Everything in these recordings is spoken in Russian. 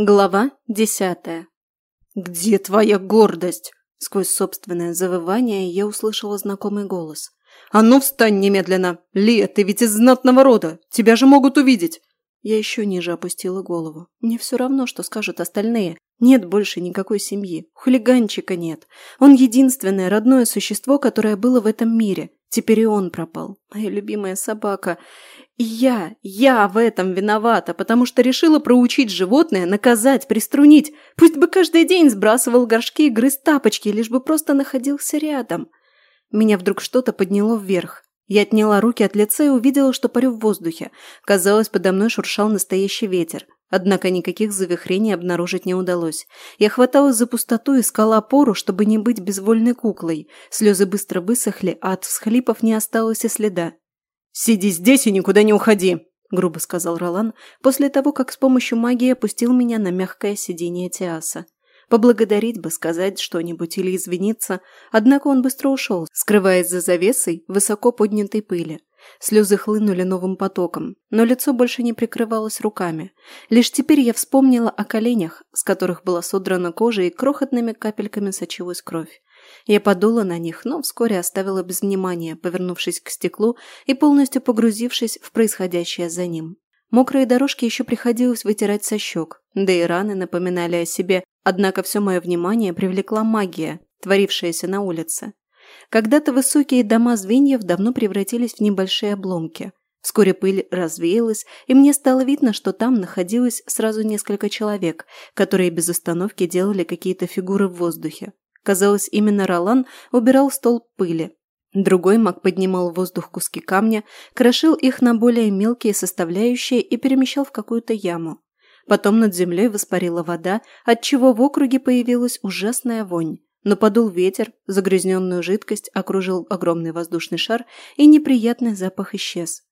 Глава десятая. «Где твоя гордость?» Сквозь собственное завывание я услышала знакомый голос. «А ну встань немедленно! Лия, ты ведь из знатного рода! Тебя же могут увидеть!» Я еще ниже опустила голову. Мне все равно, что скажут остальные. Нет больше никакой семьи. Хулиганчика нет. Он единственное родное существо, которое было в этом мире. Теперь и он пропал. Моя любимая собака. И я, я в этом виновата, потому что решила проучить животное, наказать, приструнить. Пусть бы каждый день сбрасывал горшки и грыз тапочки, лишь бы просто находился рядом. Меня вдруг что-то подняло вверх. Я отняла руки от лица и увидела, что парю в воздухе. Казалось, подо мной шуршал настоящий ветер. Однако никаких завихрений обнаружить не удалось. Я хваталась за пустоту, и искала опору, чтобы не быть безвольной куклой. Слезы быстро высохли, а от всхлипов не осталось и следа. «Сиди здесь и никуда не уходи!» – грубо сказал Ролан, после того, как с помощью магии опустил меня на мягкое сиденье Тиаса. Поблагодарить бы, сказать что-нибудь или извиниться, однако он быстро ушел, скрываясь за завесой высоко поднятой пыли. Слезы хлынули новым потоком, но лицо больше не прикрывалось руками. Лишь теперь я вспомнила о коленях, с которых была содрана кожа и крохотными капельками сочилась кровь. Я подула на них, но вскоре оставила без внимания, повернувшись к стеклу и полностью погрузившись в происходящее за ним. Мокрые дорожки еще приходилось вытирать со щек, да и раны напоминали о себе, однако все мое внимание привлекла магия, творившаяся на улице. Когда-то высокие дома звеньев давно превратились в небольшие обломки. Вскоре пыль развеялась, и мне стало видно, что там находилось сразу несколько человек, которые без остановки делали какие-то фигуры в воздухе. Казалось, именно Ролан убирал стол пыли. Другой маг поднимал в воздух куски камня, крошил их на более мелкие составляющие и перемещал в какую-то яму. Потом над землей воспарила вода, отчего в округе появилась ужасная вонь. Но подул ветер, загрязненную жидкость окружил огромный воздушный шар, и неприятный запах исчез.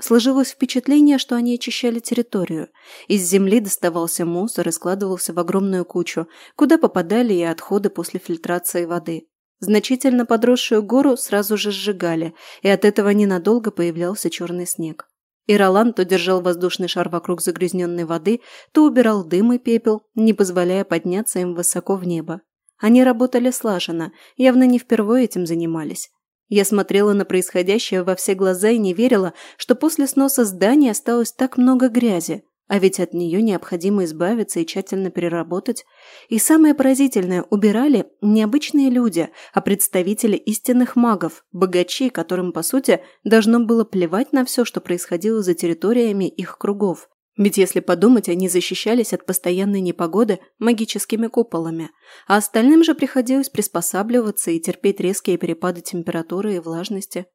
Сложилось впечатление, что они очищали территорию. Из земли доставался мусор и складывался в огромную кучу, куда попадали и отходы после фильтрации воды. Значительно подросшую гору сразу же сжигали, и от этого ненадолго появлялся черный снег. И Ролан то держал воздушный шар вокруг загрязненной воды, то убирал дым и пепел, не позволяя подняться им высоко в небо. Они работали слаженно, явно не впервые этим занимались. Я смотрела на происходящее во все глаза и не верила, что после сноса здания осталось так много грязи, а ведь от нее необходимо избавиться и тщательно переработать. И самое поразительное, убирали не обычные люди, а представители истинных магов, богачи, которым, по сути, должно было плевать на все, что происходило за территориями их кругов. Ведь если подумать, они защищались от постоянной непогоды магическими куполами, а остальным же приходилось приспосабливаться и терпеть резкие перепады температуры и влажности.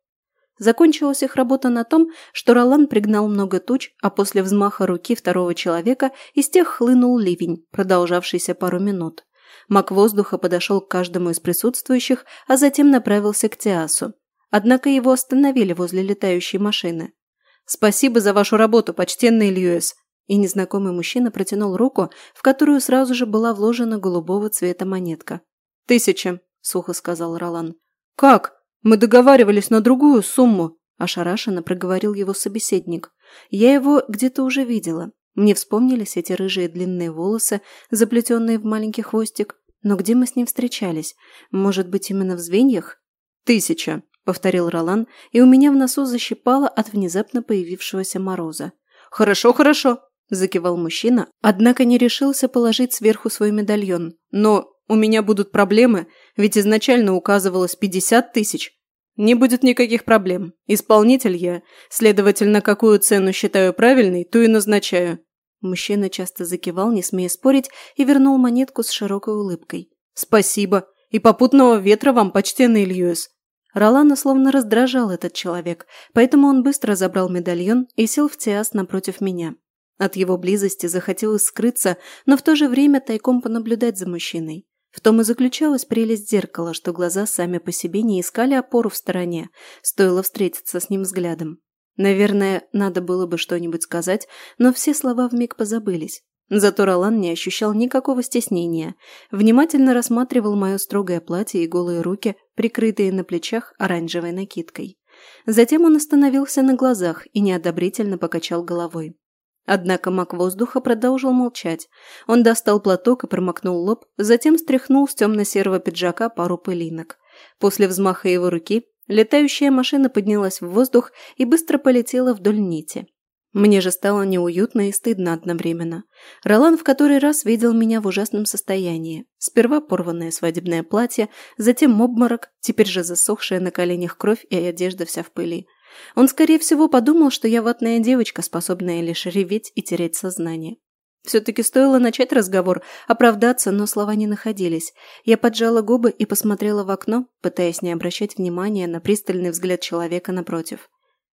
Закончилась их работа на том, что Ролан пригнал много туч, а после взмаха руки второго человека из тех хлынул ливень, продолжавшийся пару минут. Мак воздуха подошел к каждому из присутствующих, а затем направился к Теасу. Однако его остановили возле летающей машины спасибо за вашу работу почтенный льюис. И незнакомый мужчина протянул руку в которую сразу же была вложена голубого цвета монетка. Тысяча сухо сказал ролан. Как? Мы договаривались на другую сумму ошарашенно проговорил его собеседник. Я его где то уже видела. Мне вспомнились эти рыжие длинные волосы заплетенные в маленький хвостик. Но где мы с ним встречались? Может быть именно в звеньях? Тысяча повторил Ролан, и у меня в носу защипало от внезапно появившегося мороза. «Хорошо, хорошо!» – закивал мужчина, однако не решился положить сверху свой медальон. «Но у меня будут проблемы, ведь изначально указывалось 50 тысяч. Не будет никаких проблем. Исполнитель я. Следовательно, какую цену считаю правильной, ту и назначаю». Мужчина часто закивал, не смея спорить, и вернул монетку с широкой улыбкой. «Спасибо. И попутного ветра вам, почтенный Льюис. Ролана словно раздражал этот человек, поэтому он быстро забрал медальон и сел в Тиас напротив меня. От его близости захотелось скрыться, но в то же время тайком понаблюдать за мужчиной. В том и заключалась прелесть зеркала, что глаза сами по себе не искали опору в стороне, стоило встретиться с ним взглядом. Наверное, надо было бы что-нибудь сказать, но все слова вмиг позабылись. Зато Ролан не ощущал никакого стеснения, внимательно рассматривал мое строгое платье и голые руки, прикрытые на плечах оранжевой накидкой. Затем он остановился на глазах и неодобрительно покачал головой. Однако маг воздуха продолжил молчать. Он достал платок и промокнул лоб, затем стряхнул с темно-серого пиджака пару пылинок. После взмаха его руки летающая машина поднялась в воздух и быстро полетела вдоль нити. Мне же стало неуютно и стыдно одновременно. Ролан в который раз видел меня в ужасном состоянии. Сперва порванное свадебное платье, затем обморок, теперь же засохшая на коленях кровь и одежда вся в пыли. Он, скорее всего, подумал, что я ватная девочка, способная лишь реветь и терять сознание. Все-таки стоило начать разговор, оправдаться, но слова не находились. Я поджала губы и посмотрела в окно, пытаясь не обращать внимания на пристальный взгляд человека напротив.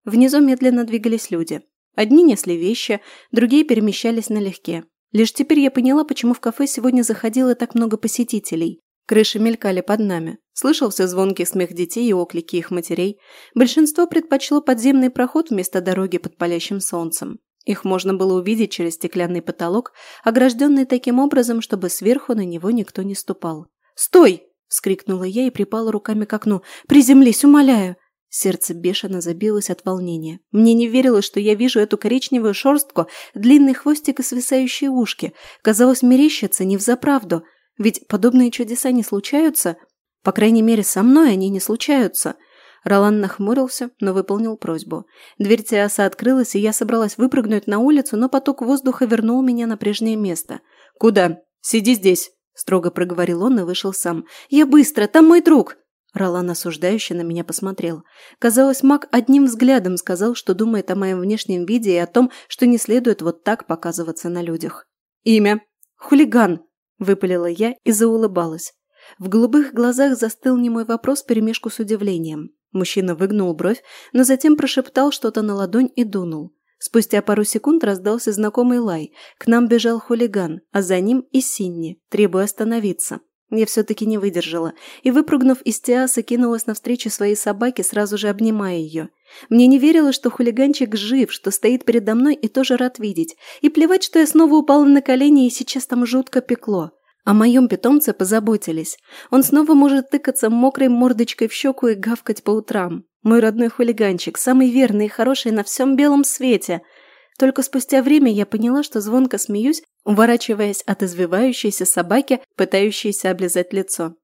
Внизу медленно двигались люди. Одни несли вещи, другие перемещались налегке. Лишь теперь я поняла, почему в кафе сегодня заходило так много посетителей. Крыши мелькали под нами. Слышался звонкий смех детей и оклики их матерей. Большинство предпочло подземный проход вместо дороги под палящим солнцем. Их можно было увидеть через стеклянный потолок, огражденный таким образом, чтобы сверху на него никто не ступал. «Стой!» – вскрикнула я и припала руками к окну. «Приземлись, умоляю!» Сердце бешено забилось от волнения. Мне не верилось, что я вижу эту коричневую шерстку, длинный хвостик и свисающие ушки. Казалось, мерещится не взаправду. Ведь подобные чудеса не случаются. По крайней мере, со мной они не случаются. Ролан нахмурился, но выполнил просьбу. Дверь Тиаса открылась, и я собралась выпрыгнуть на улицу, но поток воздуха вернул меня на прежнее место. «Куда? Сиди здесь!» – строго проговорил он и вышел сам. «Я быстро! Там мой друг!» Ролан осуждающе на меня посмотрел. Казалось, маг одним взглядом сказал, что думает о моем внешнем виде и о том, что не следует вот так показываться на людях. «Имя? Хулиган!» – выпалила я и заулыбалась. В голубых глазах застыл немой вопрос перемешку с удивлением. Мужчина выгнул бровь, но затем прошептал что-то на ладонь и дунул. Спустя пару секунд раздался знакомый лай. К нам бежал хулиган, а за ним и Синни, требуя остановиться. Я все-таки не выдержала и, выпрыгнув из Тиаса, кинулась навстречу своей собаке, сразу же обнимая ее. Мне не верилось, что хулиганчик жив, что стоит передо мной и тоже рад видеть. И плевать, что я снова упала на колени и сейчас там жутко пекло. О моем питомце позаботились. Он снова может тыкаться мокрой мордочкой в щеку и гавкать по утрам. Мой родной хулиганчик, самый верный и хороший на всем белом свете – только спустя время я поняла, что звонко смеюсь, уворачиваясь от извивающейся собаки, пытающейся облизать лицо.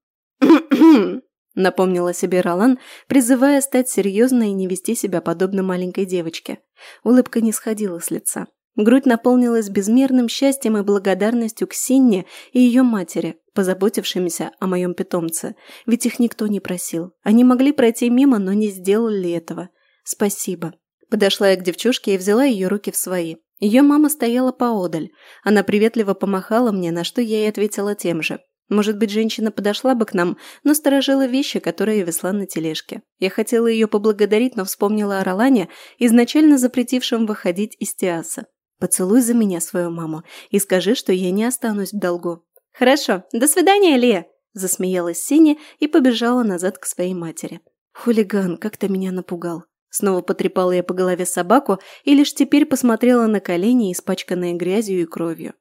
напомнила себе Ролан, призывая стать серьезной и не вести себя подобно маленькой девочке. Улыбка не сходила с лица. Грудь наполнилась безмерным счастьем и благодарностью к Синне и ее матери, позаботившимися о моем питомце. Ведь их никто не просил. Они могли пройти мимо, но не сделали этого. Спасибо. Подошла я к девчушке и взяла ее руки в свои. Ее мама стояла поодаль. Она приветливо помахала мне, на что я и ответила тем же. Может быть, женщина подошла бы к нам, но сторожила вещи, которые я на тележке. Я хотела ее поблагодарить, но вспомнила о Ролане, изначально запретившем выходить из Тиаса. «Поцелуй за меня свою маму и скажи, что я не останусь в долгу». «Хорошо, до свидания, Лия!» – засмеялась Синя и побежала назад к своей матери. «Хулиган, как ты меня напугал!» Снова потрепала я по голове собаку и лишь теперь посмотрела на колени, испачканные грязью и кровью.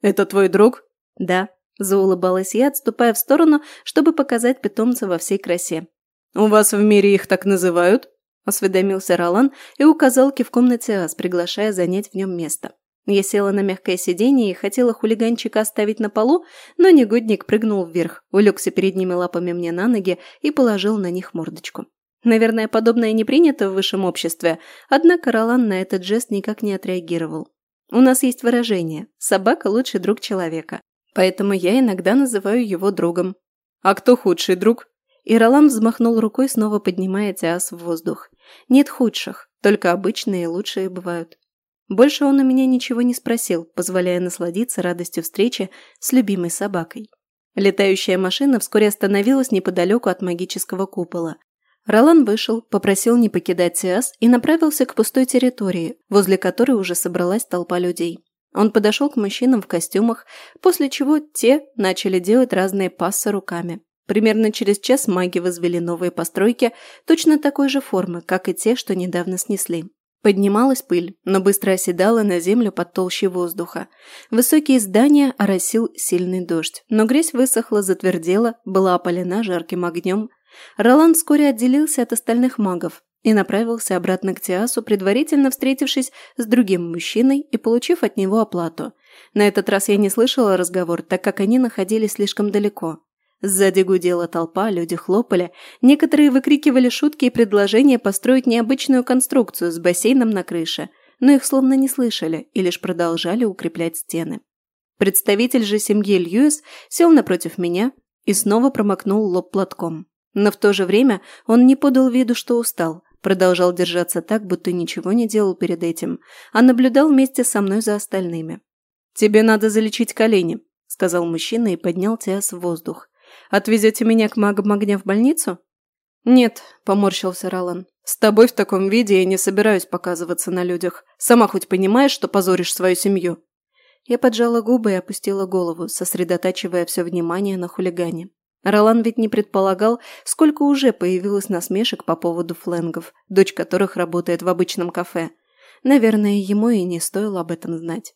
«Это твой друг?» «Да», – заулыбалась я, отступая в сторону, чтобы показать питомца во всей красе. «У вас в мире их так называют?» – осведомился Ролан и указал кивком на Тиас, приглашая занять в нем место. Я села на мягкое сиденье и хотела хулиганчика оставить на полу, но негодник прыгнул вверх, улегся передними лапами мне на ноги и положил на них мордочку. Наверное, подобное не принято в высшем обществе, однако Ролан на этот жест никак не отреагировал. У нас есть выражение «собака – лучший друг человека», поэтому я иногда называю его другом. «А кто худший друг?» И Ролан взмахнул рукой, снова поднимая Тиас в воздух. «Нет худших, только обычные и лучшие бывают». Больше он у меня ничего не спросил, позволяя насладиться радостью встречи с любимой собакой. Летающая машина вскоре остановилась неподалеку от магического купола – Ролан вышел, попросил не покидать Сиас и направился к пустой территории, возле которой уже собралась толпа людей. Он подошел к мужчинам в костюмах, после чего те начали делать разные пассы руками. Примерно через час маги возвели новые постройки точно такой же формы, как и те, что недавно снесли. Поднималась пыль, но быстро оседала на землю под толщей воздуха. Высокие здания оросил сильный дождь, но грязь высохла, затвердела, была опалена жарким огнем, Роланд вскоре отделился от остальных магов и направился обратно к Тиасу, предварительно встретившись с другим мужчиной и получив от него оплату. На этот раз я не слышала разговор, так как они находились слишком далеко. Сзади гудела толпа, люди хлопали, некоторые выкрикивали шутки и предложения построить необычную конструкцию с бассейном на крыше, но их словно не слышали и лишь продолжали укреплять стены. Представитель же семьи Льюис сел напротив меня и снова промокнул лоб платком. Но в то же время он не подал виду, что устал, продолжал держаться так, будто ничего не делал перед этим, а наблюдал вместе со мной за остальными. «Тебе надо залечить колени», — сказал мужчина и поднял Тиас в воздух. «Отвезете меня к магам огня в больницу?» «Нет», — поморщился Ролан. «С тобой в таком виде я не собираюсь показываться на людях. Сама хоть понимаешь, что позоришь свою семью?» Я поджала губы и опустила голову, сосредотачивая все внимание на хулигане. Ролан ведь не предполагал, сколько уже появилось насмешек по поводу фленгов, дочь которых работает в обычном кафе. Наверное, ему и не стоило об этом знать.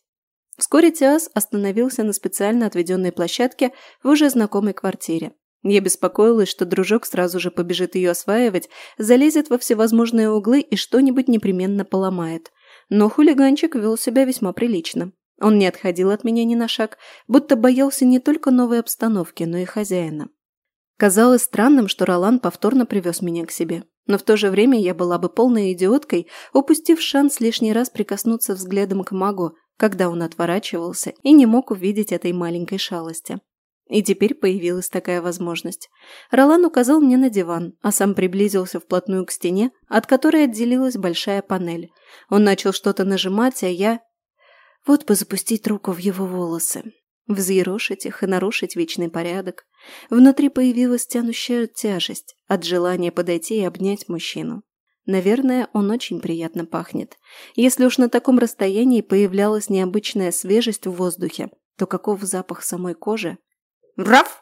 Вскоре Тиас остановился на специально отведенной площадке в уже знакомой квартире. Я беспокоилась, что дружок сразу же побежит ее осваивать, залезет во всевозможные углы и что-нибудь непременно поломает. Но хулиганчик вел себя весьма прилично. Он не отходил от меня ни на шаг, будто боялся не только новой обстановки, но и хозяина. Казалось странным, что Ролан повторно привез меня к себе. Но в то же время я была бы полной идиоткой, упустив шанс лишний раз прикоснуться взглядом к магу, когда он отворачивался и не мог увидеть этой маленькой шалости. И теперь появилась такая возможность. Ролан указал мне на диван, а сам приблизился вплотную к стене, от которой отделилась большая панель. Он начал что-то нажимать, а я... Вот бы запустить руку в его волосы. Взъерошить их и нарушить вечный порядок. Внутри появилась тянущая тяжесть от желания подойти и обнять мужчину. Наверное, он очень приятно пахнет. Если уж на таком расстоянии появлялась необычная свежесть в воздухе, то каков запах самой кожи? Раф!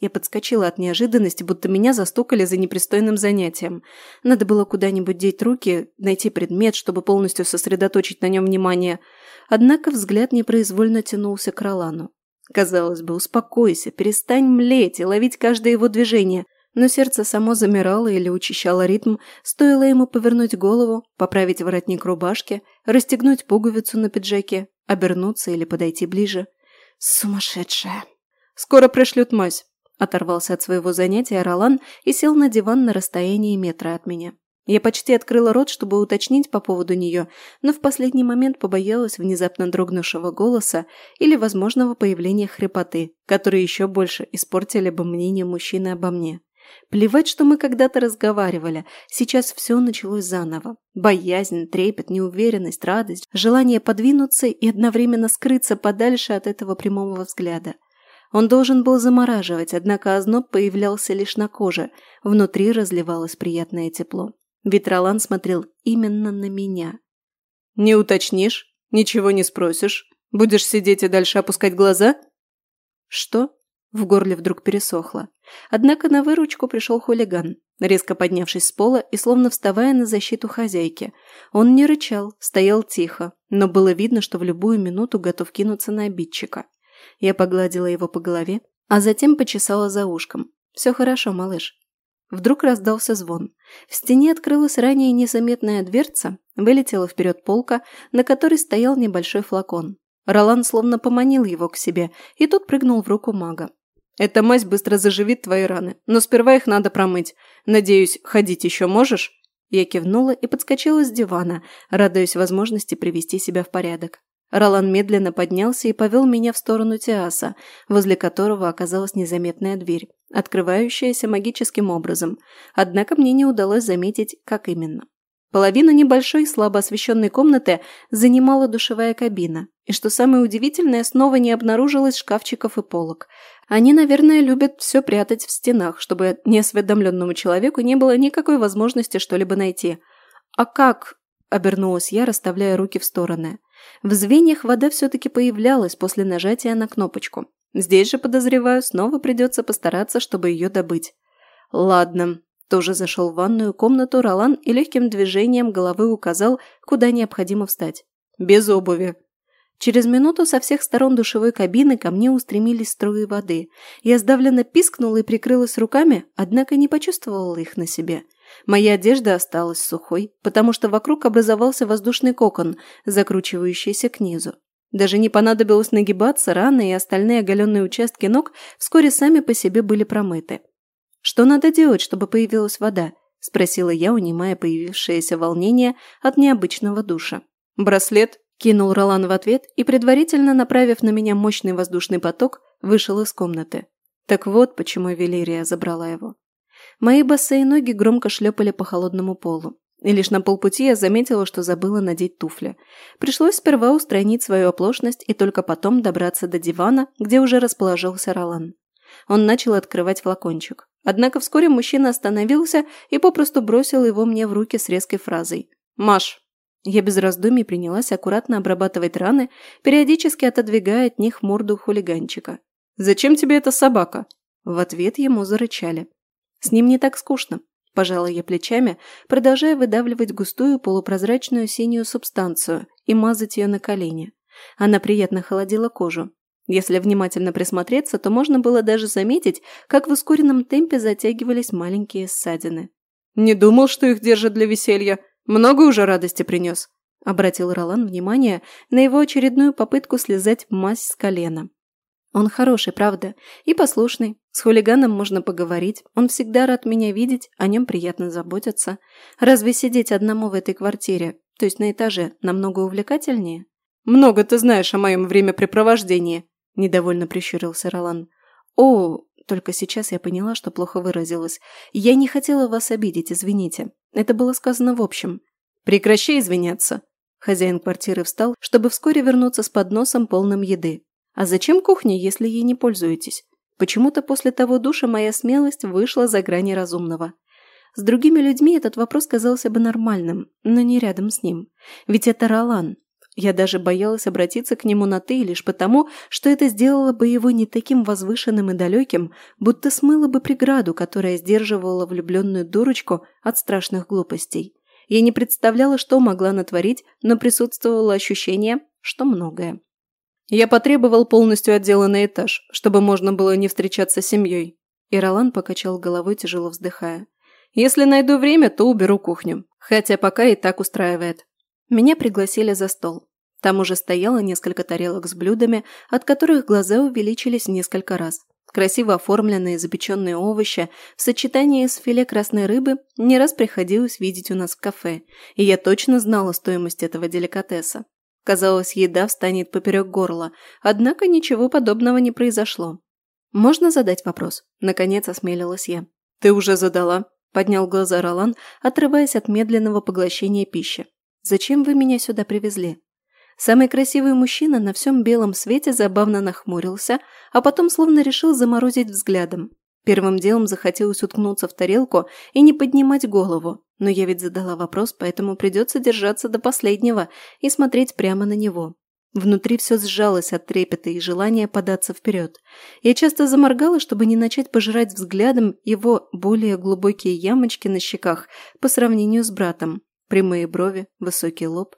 Я подскочила от неожиданности, будто меня застукали за непристойным занятием. Надо было куда-нибудь деть руки, найти предмет, чтобы полностью сосредоточить на нем внимание. Однако взгляд непроизвольно тянулся к Ролану. Казалось бы, успокойся, перестань млеть и ловить каждое его движение. Но сердце само замирало или учащало ритм, стоило ему повернуть голову, поправить воротник рубашки, расстегнуть пуговицу на пиджаке, обернуться или подойти ближе. Сумасшедшая! Скоро пришлют мазь. Оторвался от своего занятия Ролан и сел на диван на расстоянии метра от меня. Я почти открыла рот, чтобы уточнить по поводу нее, но в последний момент побоялась внезапно дрогнувшего голоса или возможного появления хрипоты, которые еще больше испортили бы мнение мужчины обо мне. Плевать, что мы когда-то разговаривали, сейчас все началось заново. Боязнь, трепет, неуверенность, радость, желание подвинуться и одновременно скрыться подальше от этого прямого взгляда. Он должен был замораживать, однако озноб появлялся лишь на коже, внутри разливалось приятное тепло. Ветролан смотрел именно на меня. «Не уточнишь? Ничего не спросишь? Будешь сидеть и дальше опускать глаза?» «Что?» В горле вдруг пересохло. Однако на выручку пришел хулиган, резко поднявшись с пола и словно вставая на защиту хозяйки. Он не рычал, стоял тихо, но было видно, что в любую минуту готов кинуться на обидчика. Я погладила его по голове, а затем почесала за ушком. «Все хорошо, малыш. Вдруг раздался звон. В стене открылась ранее незаметная дверца, вылетела вперед полка, на которой стоял небольшой флакон. Ролан словно поманил его к себе, и тот прыгнул в руку мага. «Эта мазь быстро заживит твои раны, но сперва их надо промыть. Надеюсь, ходить еще можешь?» Я кивнула и подскочила с дивана, радуясь возможности привести себя в порядок. Ролан медленно поднялся и повел меня в сторону тиаса, возле которого оказалась незаметная дверь открывающаяся магическим образом, однако мне не удалось заметить, как именно. Половину небольшой, слабо освещенной комнаты занимала душевая кабина. И что самое удивительное, снова не обнаружилось шкафчиков и полок. Они, наверное, любят все прятать в стенах, чтобы неосведомленному человеку не было никакой возможности что-либо найти. «А как?» – обернулась я, расставляя руки в стороны. В звеньях вода все-таки появлялась после нажатия на кнопочку. Здесь же, подозреваю, снова придется постараться, чтобы ее добыть. Ладно. Тоже зашел в ванную комнату Ролан и легким движением головы указал, куда необходимо встать. Без обуви. Через минуту со всех сторон душевой кабины ко мне устремились струи воды. Я сдавленно пискнула и прикрылась руками, однако не почувствовала их на себе. Моя одежда осталась сухой, потому что вокруг образовался воздушный кокон, закручивающийся к низу. Даже не понадобилось нагибаться, раны и остальные оголенные участки ног вскоре сами по себе были промыты. «Что надо делать, чтобы появилась вода?» – спросила я, унимая появившееся волнение от необычного душа. «Браслет!» – кинул Ролан в ответ и, предварительно направив на меня мощный воздушный поток, вышел из комнаты. Так вот, почему Велерия забрала его. Мои босые ноги громко шлепали по холодному полу. И лишь на полпути я заметила, что забыла надеть туфли. Пришлось сперва устранить свою оплошность и только потом добраться до дивана, где уже расположился Ролан. Он начал открывать флакончик. Однако вскоре мужчина остановился и попросту бросил его мне в руки с резкой фразой «Маш!». Я без раздумий принялась аккуратно обрабатывать раны, периодически отодвигая от них морду хулиганчика. «Зачем тебе эта собака?» В ответ ему зарычали. «С ним не так скучно. Пожала я плечами, продолжая выдавливать густую полупрозрачную синюю субстанцию и мазать ее на колени. Она приятно холодила кожу. Если внимательно присмотреться, то можно было даже заметить, как в ускоренном темпе затягивались маленькие ссадины. «Не думал, что их держат для веселья. Много уже радости принес», – обратил Ролан внимание на его очередную попытку слезать мазь с колена. Он хороший, правда, и послушный. С хулиганом можно поговорить. Он всегда рад меня видеть, о нем приятно заботиться. Разве сидеть одному в этой квартире, то есть на этаже, намного увлекательнее? «Много ты знаешь о моем времяпрепровождении», – недовольно прищурился Ролан. «О, только сейчас я поняла, что плохо выразилась. Я не хотела вас обидеть, извините. Это было сказано в общем». «Прекращай извиняться», Хозяин квартиры встал, чтобы вскоре вернуться с подносом, полным еды. А зачем кухня, если ей не пользуетесь? Почему-то после того душа моя смелость вышла за грани разумного. С другими людьми этот вопрос казался бы нормальным, но не рядом с ним. Ведь это Ролан. Я даже боялась обратиться к нему на «ты» лишь потому, что это сделало бы его не таким возвышенным и далеким, будто смыло бы преграду, которая сдерживала влюбленную дурочку от страшных глупостей. Я не представляла, что могла натворить, но присутствовало ощущение, что многое. Я потребовал полностью отделанный этаж, чтобы можно было не встречаться с семьей. Иролан покачал головой, тяжело вздыхая. Если найду время, то уберу кухню. Хотя пока и так устраивает. Меня пригласили за стол. Там уже стояло несколько тарелок с блюдами, от которых глаза увеличились несколько раз. Красиво оформленные запеченные овощи в сочетании с филе красной рыбы не раз приходилось видеть у нас в кафе, и я точно знала стоимость этого деликатеса. Казалось, еда встанет поперек горла, однако ничего подобного не произошло. «Можно задать вопрос?» – наконец осмелилась я. «Ты уже задала?» – поднял глаза Ролан, отрываясь от медленного поглощения пищи. «Зачем вы меня сюда привезли?» Самый красивый мужчина на всем белом свете забавно нахмурился, а потом словно решил заморозить взглядом. Первым делом захотелось уткнуться в тарелку и не поднимать голову, но я ведь задала вопрос, поэтому придется держаться до последнего и смотреть прямо на него. Внутри все сжалось от трепета и желания податься вперед. Я часто заморгала, чтобы не начать пожирать взглядом его более глубокие ямочки на щеках по сравнению с братом. Прямые брови, высокий лоб,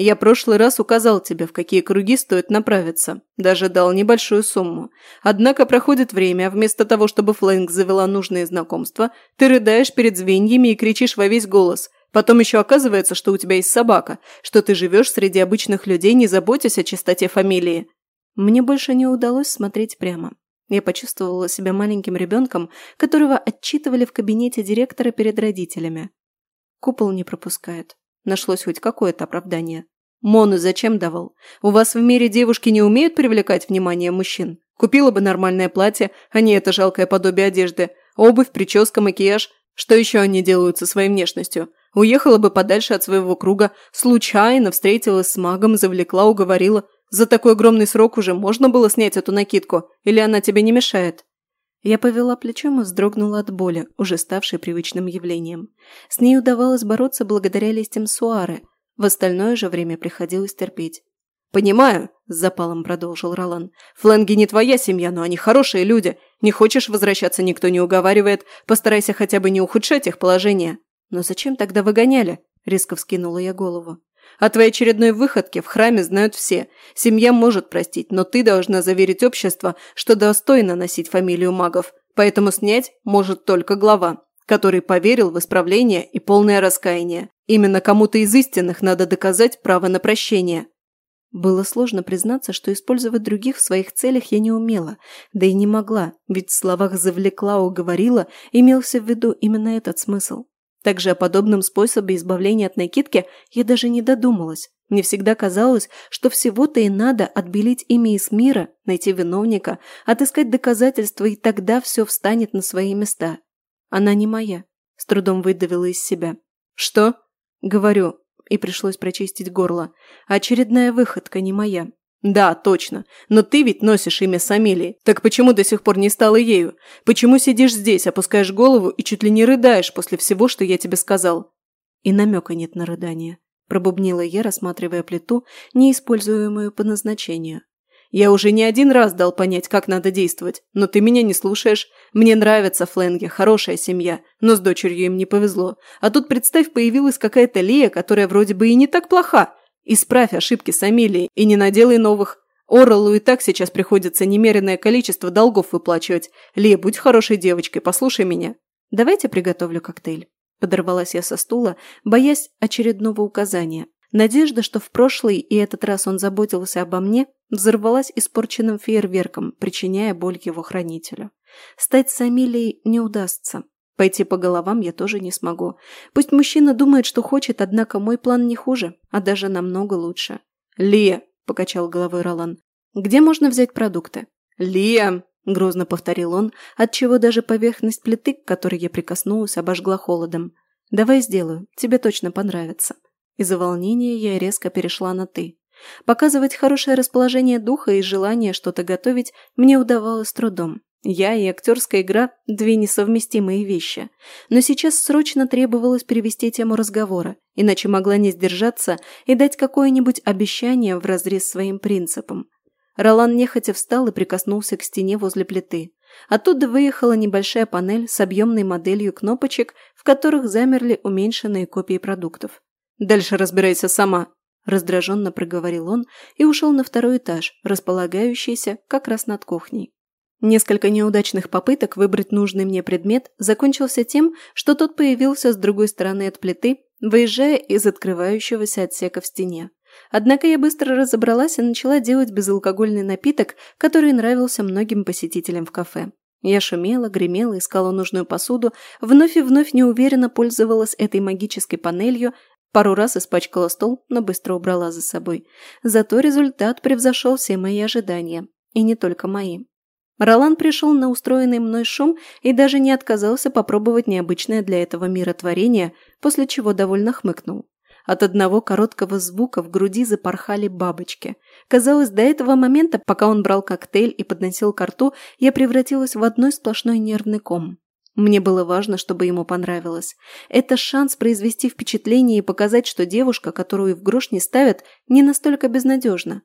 я прошлый раз указал тебе, в какие круги стоит направиться. Даже дал небольшую сумму. Однако проходит время, а вместо того, чтобы Флэнк завела нужные знакомства, ты рыдаешь перед звеньями и кричишь во весь голос. Потом еще оказывается, что у тебя есть собака, что ты живешь среди обычных людей, не заботясь о чистоте фамилии. Мне больше не удалось смотреть прямо. Я почувствовала себя маленьким ребенком, которого отчитывали в кабинете директора перед родителями. Купол не пропускает. Нашлось хоть какое-то оправдание. «Мону зачем давал? У вас в мире девушки не умеют привлекать внимание мужчин. Купила бы нормальное платье, а не это жалкое подобие одежды. Обувь, прическа, макияж. Что еще они делают со своей внешностью? Уехала бы подальше от своего круга, случайно встретилась с магом, завлекла, уговорила. За такой огромный срок уже можно было снять эту накидку? Или она тебе не мешает?» Я повела плечом и вздрогнула от боли, уже ставшей привычным явлением. С ней удавалось бороться благодаря листьям суары, в остальное же время приходилось терпеть. «Понимаю», – с запалом продолжил Ролан, – «флэнги не твоя семья, но они хорошие люди. Не хочешь возвращаться, никто не уговаривает. Постарайся хотя бы не ухудшать их положение». «Но зачем тогда выгоняли?» – резко вскинула я голову. А твой очередной выходке в храме знают все. Семья может простить, но ты должна заверить общество, что достойно носить фамилию магов. Поэтому снять может только глава, который поверил в исправление и полное раскаяние. Именно кому-то из истинных надо доказать право на прощение. Было сложно признаться, что использовать других в своих целях я не умела, да и не могла, ведь в словах «завлекла», «уговорила» имелся в виду именно этот смысл. Также о подобном способе избавления от накидки я даже не додумалась. Мне всегда казалось, что всего-то и надо отбелить имя из мира, найти виновника, отыскать доказательства, и тогда все встанет на свои места. Она не моя. С трудом выдавила из себя. «Что?» — говорю, и пришлось прочистить горло. «Очередная выходка не моя. «Да, точно. Но ты ведь носишь имя с Так почему до сих пор не стала ею? Почему сидишь здесь, опускаешь голову и чуть ли не рыдаешь после всего, что я тебе сказал?» И намека нет на рыдание. Пробубнила я, рассматривая плиту, неиспользуемую по назначению. «Я уже не один раз дал понять, как надо действовать, но ты меня не слушаешь. Мне нравятся фленги, хорошая семья, но с дочерью им не повезло. А тут, представь, появилась какая-то Лия, которая вроде бы и не так плоха, Исправь ошибки Самилии и не наделай новых. Орелу и так сейчас приходится немеренное количество долгов выплачивать. Ли, будь хорошей девочкой, послушай меня. Давайте приготовлю коктейль. Подорвалась я со стула, боясь очередного указания. Надежда, что в прошлый и этот раз он заботился обо мне, взорвалась испорченным фейерверком, причиняя боль его хранителю. Стать с Амилией не удастся. Пойти по головам я тоже не смогу. Пусть мужчина думает, что хочет, однако мой план не хуже, а даже намного лучше. «Лия!» – покачал головой Ролан. «Где можно взять продукты?» «Лия!» – грозно повторил он, отчего даже поверхность плиты, к которой я прикоснулась, обожгла холодом. «Давай сделаю, тебе точно понравится». Из-за волнения я резко перешла на «ты». Показывать хорошее расположение духа и желание что-то готовить мне удавалось трудом. Я и актерская игра – две несовместимые вещи. Но сейчас срочно требовалось перевести тему разговора, иначе могла не сдержаться и дать какое-нибудь обещание вразрез своим принципам. Ролан нехотя встал и прикоснулся к стене возле плиты. Оттуда выехала небольшая панель с объемной моделью кнопочек, в которых замерли уменьшенные копии продуктов. «Дальше разбирайся сама», – раздраженно проговорил он и ушел на второй этаж, располагающийся как раз над кухней. Несколько неудачных попыток выбрать нужный мне предмет закончился тем, что тот появился с другой стороны от плиты, выезжая из открывающегося отсека в стене. Однако я быстро разобралась и начала делать безалкогольный напиток, который нравился многим посетителям в кафе. Я шумела, гремела, искала нужную посуду, вновь и вновь неуверенно пользовалась этой магической панелью, пару раз испачкала стол, но быстро убрала за собой. Зато результат превзошел все мои ожидания. И не только мои. Ролан пришел на устроенный мной шум и даже не отказался попробовать необычное для этого мира творение, после чего довольно хмыкнул. От одного короткого звука в груди запорхали бабочки. Казалось, до этого момента, пока он брал коктейль и подносил ко рту, я превратилась в одной сплошной нервный ком. Мне было важно, чтобы ему понравилось. Это шанс произвести впечатление и показать, что девушка, которую в грош не ставят, не настолько безнадежна.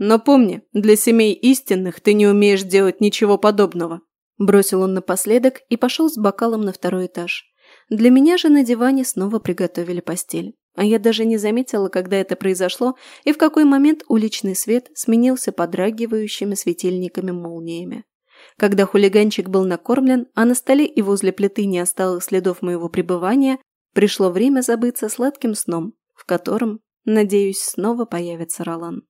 Но помни, для семей истинных ты не умеешь делать ничего подобного». Бросил он напоследок и пошел с бокалом на второй этаж. Для меня же на диване снова приготовили постель. А я даже не заметила, когда это произошло и в какой момент уличный свет сменился подрагивающими светильниками-молниями. Когда хулиганчик был накормлен, а на столе и возле плиты не осталось следов моего пребывания, пришло время забыться сладким сном, в котором, надеюсь, снова появится Ролан.